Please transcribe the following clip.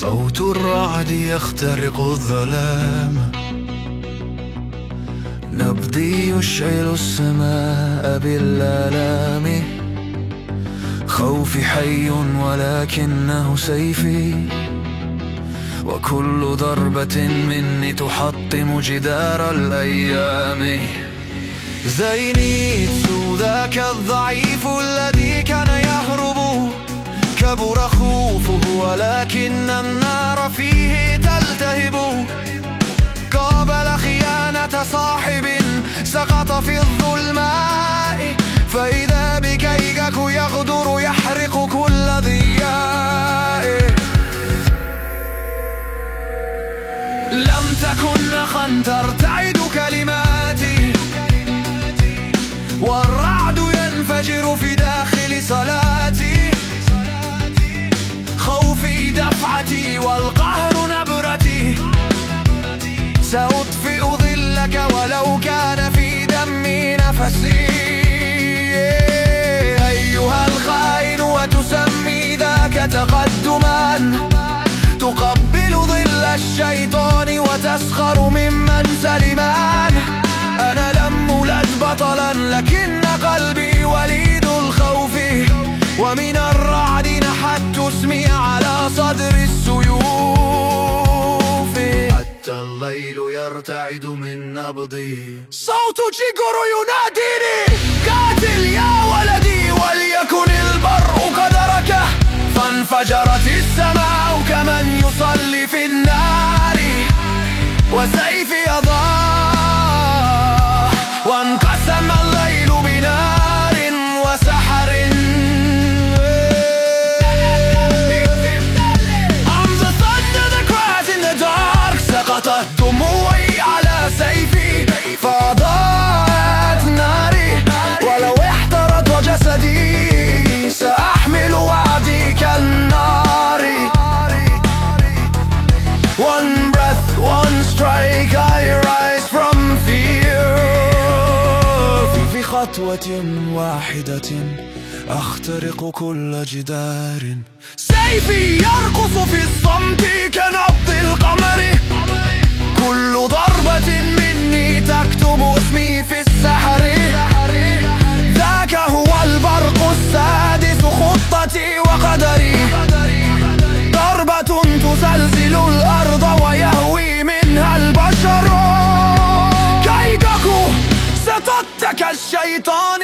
صوت الرعد يخترق الظلام. نبضي يشعل السماء بالآلام. خوفي حي ولكنه سيفي. وكل ضربة مني تحطم جدار الأيام. زينيت ذاك الضعيف الذي كان يهرب. كبر ولكن النار فيه تلتهب. قابل خيانة صاحب سقط في الظلماء. فإذا بكيكك يغدر يحرق كل ضياء. لم تكن نخا ترتعد كلماتي. والرعد ينفجر في داخل صلاتي. تقدما تقبل ظل الشيطان وتسخر ممن سلمان أنا لم أولد بطلا لكن قلبي وليد الخوف. ومن الرعد نحت اسمي على صدر السيوف. حتى الليل يرتعد من نبضي. صوت جيجورو يناديني. يصلي في النار وسيفي أضاء وانقسم الليل بنار وسحر I'm the thunder that cries in the dark سقطت خطوة واحدة أخترق كل جدار. سيفي يرقص في الصمت كنبض القمر. كل ضربة مني كالشيطان